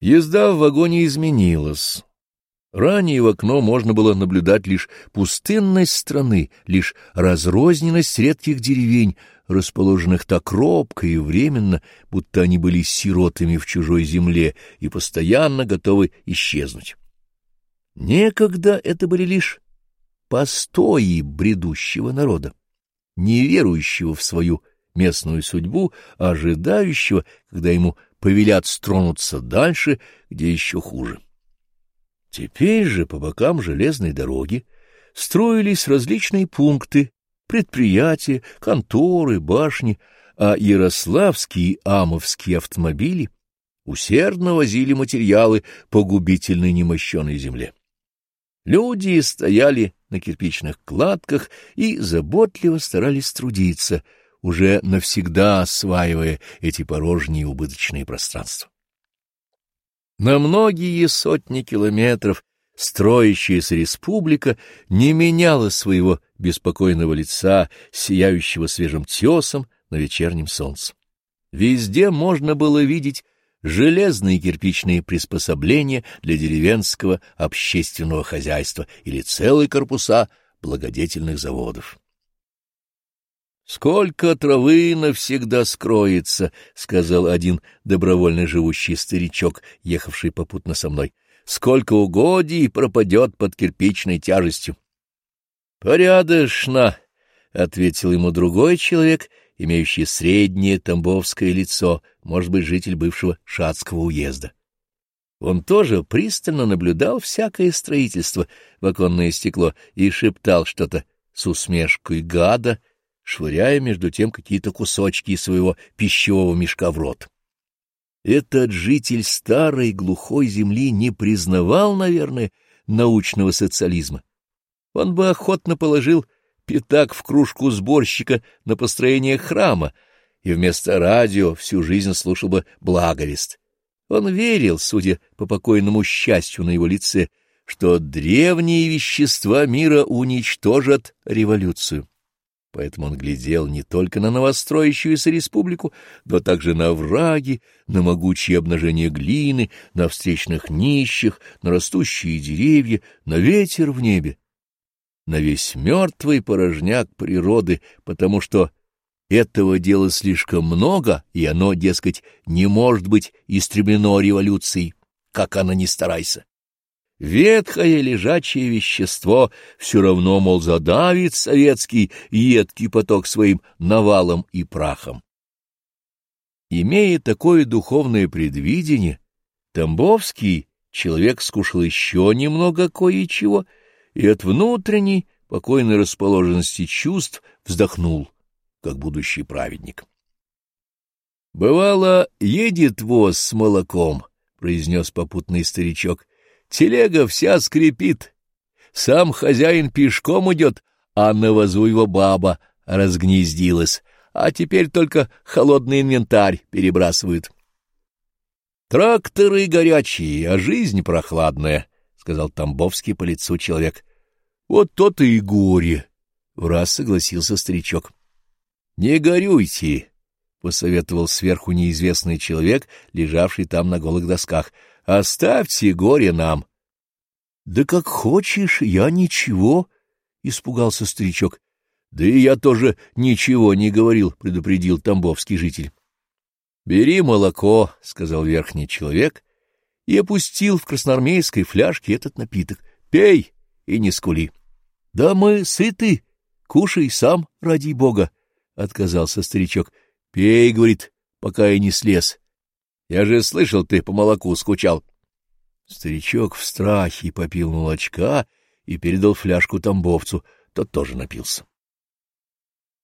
Езда в вагоне изменилась. Ранее в окно можно было наблюдать лишь пустынность страны, лишь разрозненность редких деревень, расположенных так робко и временно, будто они были сиротами в чужой земле и постоянно готовы исчезнуть. Некогда это были лишь постои бредущего народа, не верующего в свою местную судьбу, а ожидающего, когда ему повелят стронуться дальше, где еще хуже. Теперь же по бокам железной дороги строились различные пункты, предприятия, конторы, башни, а ярославские и амовские автомобили усердно возили материалы по губительной немощенной земле. Люди стояли на кирпичных кладках и заботливо старались трудиться, уже навсегда осваивая эти порожние убыточные пространства. На многие сотни километров строящаяся республика не меняла своего беспокойного лица, сияющего свежим тесом на вечернем солнце. Везде можно было видеть железные кирпичные приспособления для деревенского общественного хозяйства или целые корпуса благодетельных заводов. «Сколько травы навсегда скроется», — сказал один добровольно живущий старичок, ехавший попутно со мной. «Сколько угодий пропадет под кирпичной тяжестью». «Порядочно», — ответил ему другой человек, имеющий среднее тамбовское лицо, может быть, житель бывшего Шацкого уезда. Он тоже пристально наблюдал всякое строительство в оконное стекло и шептал что-то с усмешкой гада, швыряя между тем какие-то кусочки из своего пищевого мешка в рот. Этот житель старой глухой земли не признавал, наверное, научного социализма. Он бы охотно положил пятак в кружку сборщика на построение храма и вместо радио всю жизнь слушал бы благовест. Он верил, судя по покойному счастью на его лице, что древние вещества мира уничтожат революцию. Поэтому он глядел не только на новостроящуюся республику, но также на враги, на могучие обнажения глины, на встречных нищих, на растущие деревья, на ветер в небе, на весь мертвый порожняк природы, потому что этого дела слишком много, и оно, дескать, не может быть истреблено революцией, как она ни старайся. Ветхое лежачее вещество все равно, мол, задавит советский едкий поток своим навалом и прахом. Имея такое духовное предвидение, Тамбовский человек скушал еще немного кое-чего и от внутренней покойной расположенности чувств вздохнул, как будущий праведник. «Бывало, едет воз с молоком», — произнес попутный старичок, Телега вся скрипит. Сам хозяин пешком идет, а на вазу его баба разгнездилась, а теперь только холодный инвентарь перебрасывают. «Тракторы горячие, а жизнь прохладная», — сказал Тамбовский по лицу человек. «Вот то-то и горе», — раз согласился старичок. «Не горюйте», — посоветовал сверху неизвестный человек, лежавший там на голых досках. Оставьте горе нам. — Да как хочешь, я ничего, — испугался старичок. — Да и я тоже ничего не говорил, — предупредил тамбовский житель. — Бери молоко, — сказал верхний человек, и опустил в красноармейской фляжке этот напиток. — Пей и не скули. — Да мы сыты, кушай сам, ради бога, — отказался старичок. — Пей, — говорит, — пока я не слез. Я же слышал, ты по молоку скучал. Старичок в страхе попил молочка и передал фляжку тамбовцу. Тот тоже напился.